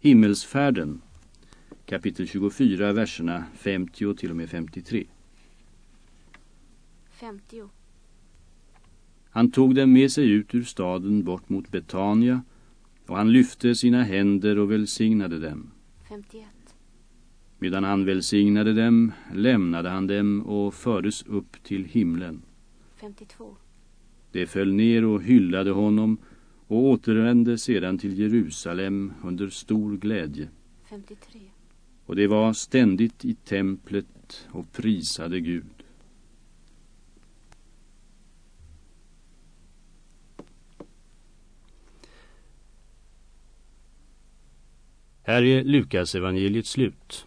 Himmelsfärden kapitel 24 verserna 50 till och med 53 50. Han tog dem med sig ut ur staden bort mot Betania och han lyfte sina händer och välsignade dem 51. Medan han välsignade dem lämnade han dem och fördes upp till himlen. 52. De föll ner och hyllade honom och återvände sedan till Jerusalem under stor glädje. 53. Och det var ständigt i templet och prisade Gud. Här är Lukas evangeliet slut.